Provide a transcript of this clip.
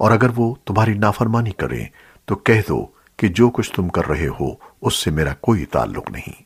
और अगर वो तुम्हारी नाफरमानी करें तो कह दो कि जो कुछ तुम कर रहे हो, उससे मेरा कोई ताल्लुक नहीं।